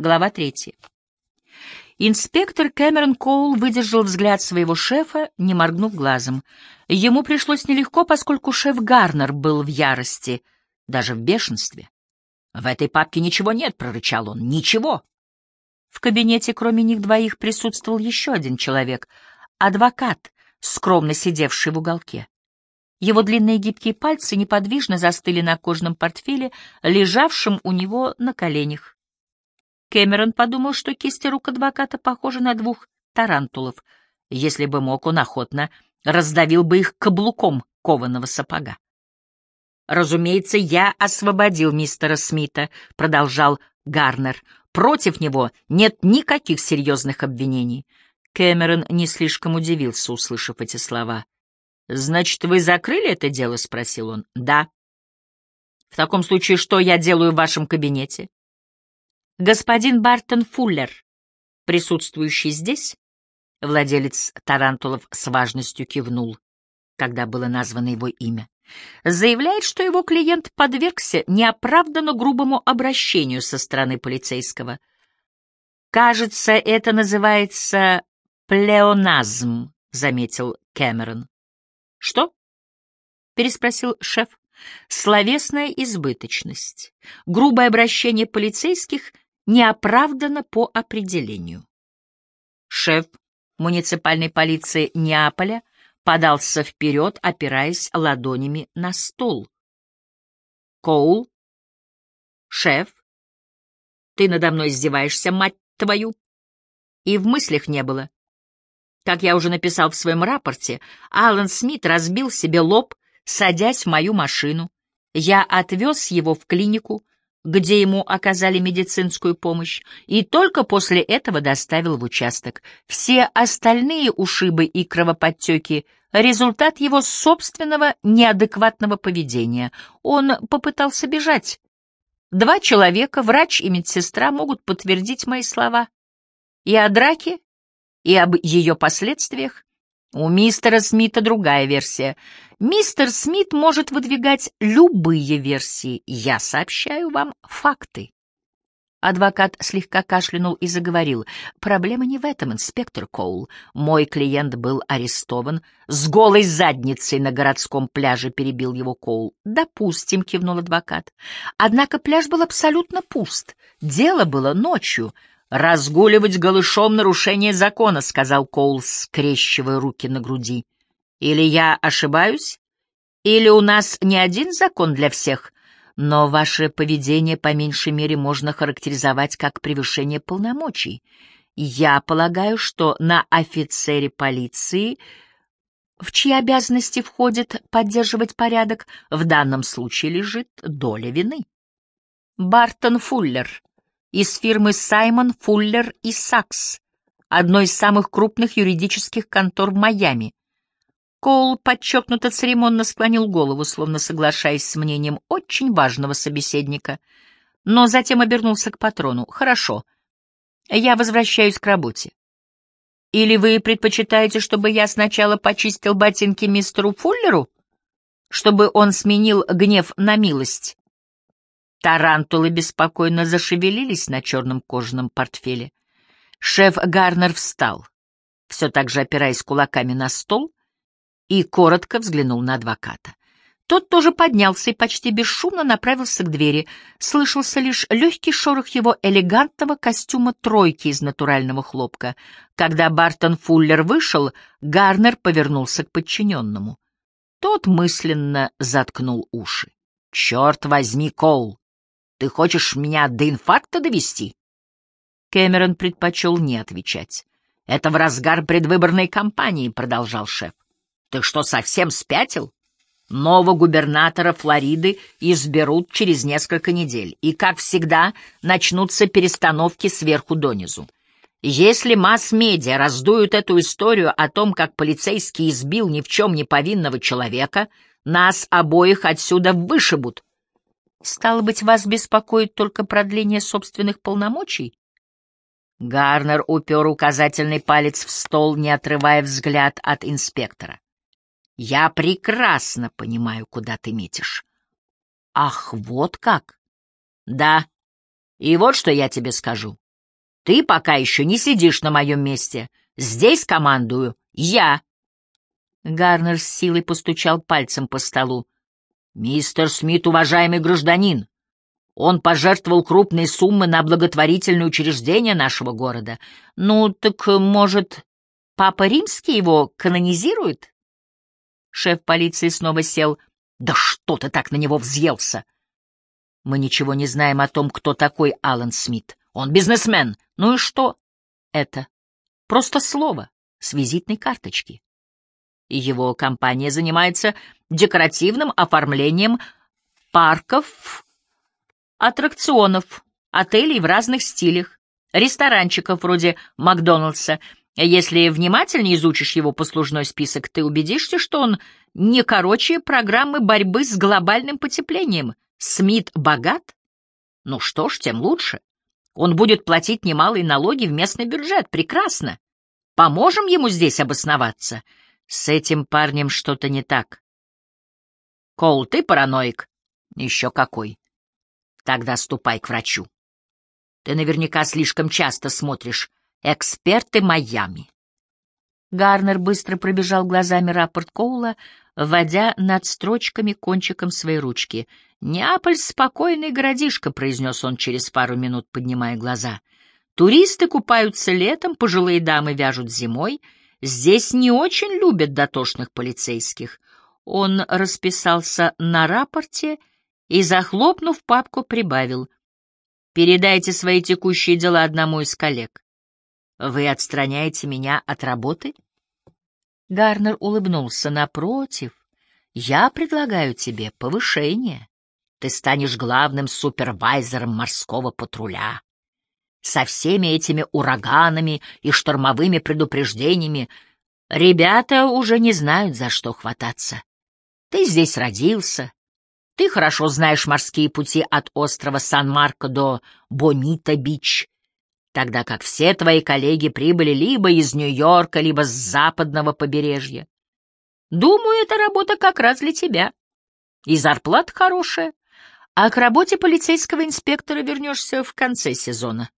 Глава третья. Инспектор Кэмерон Коул выдержал взгляд своего шефа, не моргнув глазом. Ему пришлось нелегко, поскольку шеф Гарнер был в ярости, даже в бешенстве. «В этой папке ничего нет», — прорычал он, — «ничего». В кабинете, кроме них двоих, присутствовал еще один человек — адвокат, скромно сидевший в уголке. Его длинные гибкие пальцы неподвижно застыли на кожаном портфеле, лежавшем у него на коленях. Кэмерон подумал, что кисти рук адвоката похожи на двух тарантулов. Если бы мог, он охотно раздавил бы их каблуком кованого сапога. «Разумеется, я освободил мистера Смита», — продолжал Гарнер. «Против него нет никаких серьезных обвинений». Кэмерон не слишком удивился, услышав эти слова. «Значит, вы закрыли это дело?» — спросил он. «Да». «В таком случае, что я делаю в вашем кабинете?» Господин Бартон Фуллер, присутствующий здесь, владелец тарантулов с важностью кивнул, когда было названо его имя, заявляет, что его клиент подвергся неоправданно грубому обращению со стороны полицейского. «Кажется, это называется плеоназм», — заметил Кэмерон. «Что?» — переспросил шеф. «Словесная избыточность, грубое обращение полицейских неоправданно по определению. Шеф муниципальной полиции Неаполя подался вперед, опираясь ладонями на стол. «Коул? Шеф? Ты надо мной издеваешься, мать твою?» И в мыслях не было. Как я уже написал в своем рапорте, Алан Смит разбил себе лоб, садясь в мою машину. Я отвез его в клинику, где ему оказали медицинскую помощь, и только после этого доставил в участок. Все остальные ушибы и кровоподтеки — результат его собственного неадекватного поведения. Он попытался бежать. Два человека, врач и медсестра, могут подтвердить мои слова. И о драке, и об ее последствиях. У мистера Смита другая версия. Мистер Смит может выдвигать любые версии. Я сообщаю вам факты. Адвокат слегка кашлянул и заговорил. «Проблема не в этом, инспектор Коул. Мой клиент был арестован с голой задницей на городском пляже», — перебил его Коул. «Допустим», — кивнул адвокат. «Однако пляж был абсолютно пуст. Дело было ночью. «Разгуливать голышом — нарушение закона», — сказал Коул, скрещивая руки на груди. «Или я ошибаюсь? Или у нас не один закон для всех?» но ваше поведение по меньшей мере можно характеризовать как превышение полномочий. Я полагаю, что на офицере полиции, в чьи обязанности входит поддерживать порядок, в данном случае лежит доля вины. Бартон Фуллер из фирмы Саймон, Фуллер и Сакс, одной из самых крупных юридических контор в Майами. Коул подчеркнуто церемонно склонил голову, словно соглашаясь с мнением очень важного собеседника, но затем обернулся к патрону. «Хорошо, я возвращаюсь к работе. Или вы предпочитаете, чтобы я сначала почистил ботинки мистеру Фуллеру, чтобы он сменил гнев на милость?» Тарантулы беспокойно зашевелились на черном кожаном портфеле. Шеф Гарнер встал, все так же опираясь кулаками на стол, и коротко взглянул на адвоката. Тот тоже поднялся и почти бесшумно направился к двери. Слышался лишь легкий шорох его элегантного костюма тройки из натурального хлопка. Когда Бартон Фуллер вышел, Гарнер повернулся к подчиненному. Тот мысленно заткнул уши. «Черт возьми, Коул! Ты хочешь меня до инфаркта довести? Кэмерон предпочел не отвечать. Это в разгар предвыборной кампании, продолжал шеф. Ты что, совсем спятил? Нового губернатора Флориды изберут через несколько недель, и, как всегда, начнутся перестановки сверху донизу. Если масс-медиа раздуют эту историю о том, как полицейский избил ни в чем не повинного человека, нас обоих отсюда вышибут, Стало быть, вас беспокоит только продление собственных полномочий? Гарнер упер указательный палец в стол, не отрывая взгляд от инспектора. Я прекрасно понимаю, куда ты метишь. Ах, вот как? Да. И вот что я тебе скажу. Ты пока еще не сидишь на моем месте. Здесь командую я. Гарнер с силой постучал пальцем по столу. «Мистер Смит, уважаемый гражданин, он пожертвовал крупные суммы на благотворительные учреждения нашего города. Ну, так, может, Папа Римский его канонизирует?» Шеф полиции снова сел. «Да что ты так на него взъелся?» «Мы ничего не знаем о том, кто такой Алан Смит. Он бизнесмен. Ну и что?» «Это просто слово с визитной карточки» его компания занимается декоративным оформлением парков, аттракционов, отелей в разных стилях, ресторанчиков вроде Макдоналдса. Если внимательно изучишь его послужной список, ты убедишься, что он не короче программы борьбы с глобальным потеплением. Смит богат? Ну что ж, тем лучше. Он будет платить немалые налоги в местный бюджет. Прекрасно. Поможем ему здесь обосноваться. С этим парнем что-то не так. Кол, ты параноик? Еще какой. Тогда ступай к врачу. Ты наверняка слишком часто смотришь «Эксперты Майами». Гарнер быстро пробежал глазами рапорт Коула, вводя над строчками кончиком своей ручки. «Неаполь — спокойный городишко», — произнес он через пару минут, поднимая глаза. «Туристы купаются летом, пожилые дамы вяжут зимой». Здесь не очень любят дотошных полицейских. Он расписался на рапорте и, захлопнув папку, прибавил. «Передайте свои текущие дела одному из коллег. Вы отстраняете меня от работы?» Гарнер улыбнулся. «Напротив, я предлагаю тебе повышение. Ты станешь главным супервайзером морского патруля со всеми этими ураганами и штормовыми предупреждениями, ребята уже не знают, за что хвататься. Ты здесь родился, ты хорошо знаешь морские пути от острова Сан-Марко до Бонита-Бич, тогда как все твои коллеги прибыли либо из Нью-Йорка, либо с западного побережья. Думаю, эта работа как раз для тебя. И зарплата хорошая, а к работе полицейского инспектора вернешься в конце сезона.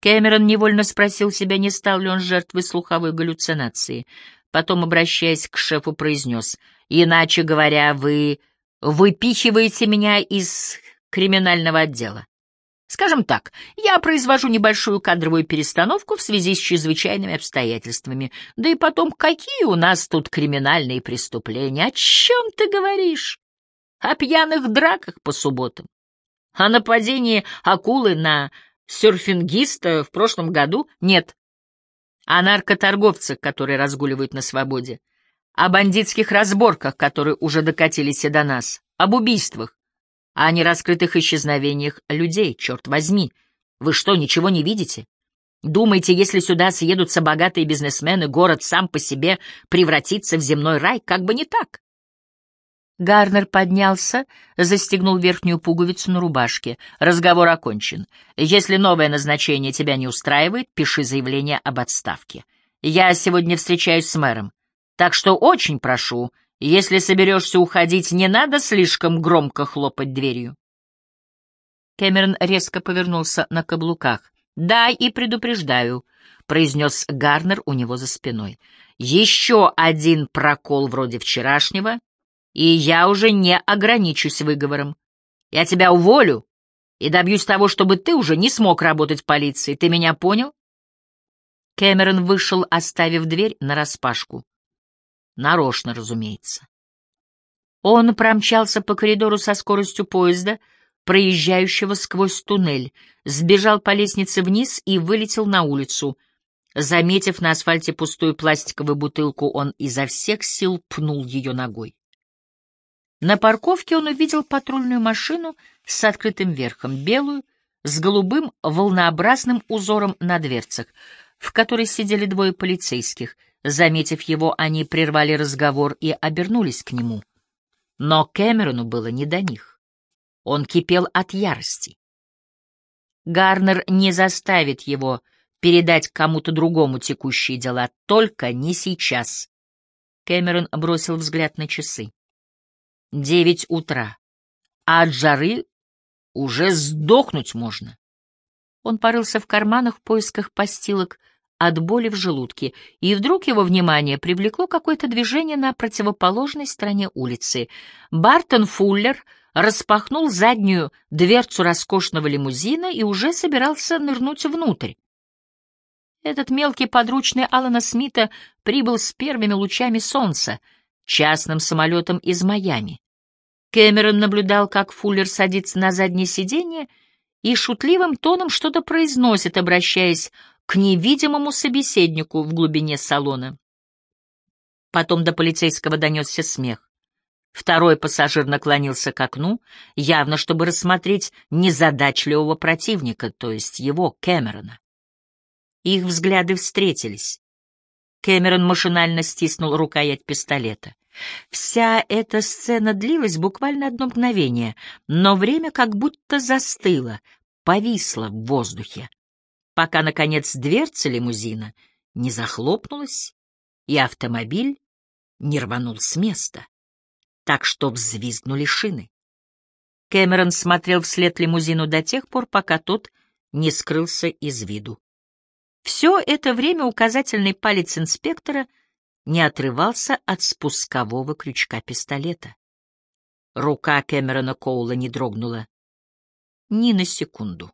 Кэмерон невольно спросил себя, не стал ли он жертвой слуховой галлюцинации. Потом, обращаясь к шефу, произнес, «Иначе говоря, вы выпихиваете меня из криминального отдела. Скажем так, я произвожу небольшую кадровую перестановку в связи с чрезвычайными обстоятельствами. Да и потом, какие у нас тут криминальные преступления? О чем ты говоришь? О пьяных драках по субботам? О нападении акулы на Серфингиста в прошлом году? Нет. О наркоторговцах, которые разгуливают на свободе. О бандитских разборках, которые уже докатились и до нас. Об убийствах. О нераскрытых исчезновениях людей, черт возьми. Вы что, ничего не видите? Думаете, если сюда съедутся богатые бизнесмены, город сам по себе превратится в земной рай? Как бы не так. Гарнер поднялся, застегнул верхнюю пуговицу на рубашке. Разговор окончен. Если новое назначение тебя не устраивает, пиши заявление об отставке. Я сегодня встречаюсь с мэром. Так что очень прошу, если соберешься уходить, не надо слишком громко хлопать дверью. Кэмерон резко повернулся на каблуках. «Да, и предупреждаю», — произнес Гарнер у него за спиной. «Еще один прокол вроде вчерашнего, и я уже не ограничусь выговором. Я тебя уволю и добьюсь того, чтобы ты уже не смог работать в полиции. Ты меня понял? Кэмерон вышел, оставив дверь нараспашку. Нарочно, разумеется. Он промчался по коридору со скоростью поезда, проезжающего сквозь туннель, сбежал по лестнице вниз и вылетел на улицу. Заметив на асфальте пустую пластиковую бутылку, он изо всех сил пнул ее ногой. На парковке он увидел патрульную машину с открытым верхом, белую, с голубым волнообразным узором на дверцах, в которой сидели двое полицейских. Заметив его, они прервали разговор и обернулись к нему. Но Кэмерону было не до них. Он кипел от ярости. Гарнер не заставит его передать кому-то другому текущие дела, только не сейчас. Кэмерон бросил взгляд на часы. Девять утра. А от жары уже сдохнуть можно. Он порылся в карманах в поисках постилок от боли в желудке, и вдруг его внимание привлекло какое-то движение на противоположной стороне улицы. Бартон Фуллер распахнул заднюю дверцу роскошного лимузина и уже собирался нырнуть внутрь. Этот мелкий подручный Алана Смита прибыл с первыми лучами солнца, частным самолетом из Майами. Кэмерон наблюдал, как Фуллер садится на заднее сиденье и шутливым тоном что-то произносит, обращаясь к невидимому собеседнику в глубине салона. Потом до полицейского донесся смех. Второй пассажир наклонился к окну, явно чтобы рассмотреть незадачливого противника, то есть его, Кэмерона. Их взгляды встретились. Кэмерон машинально стиснул рукоять пистолета. Вся эта сцена длилась буквально одно мгновение, но время как будто застыло, повисло в воздухе, пока, наконец, дверца лимузина не захлопнулась, и автомобиль не рванул с места, так что взвизгнули шины. Кэмерон смотрел вслед лимузину до тех пор, пока тот не скрылся из виду. Все это время указательный палец инспектора не отрывался от спускового крючка пистолета. Рука Кэмерона Коула не дрогнула ни на секунду.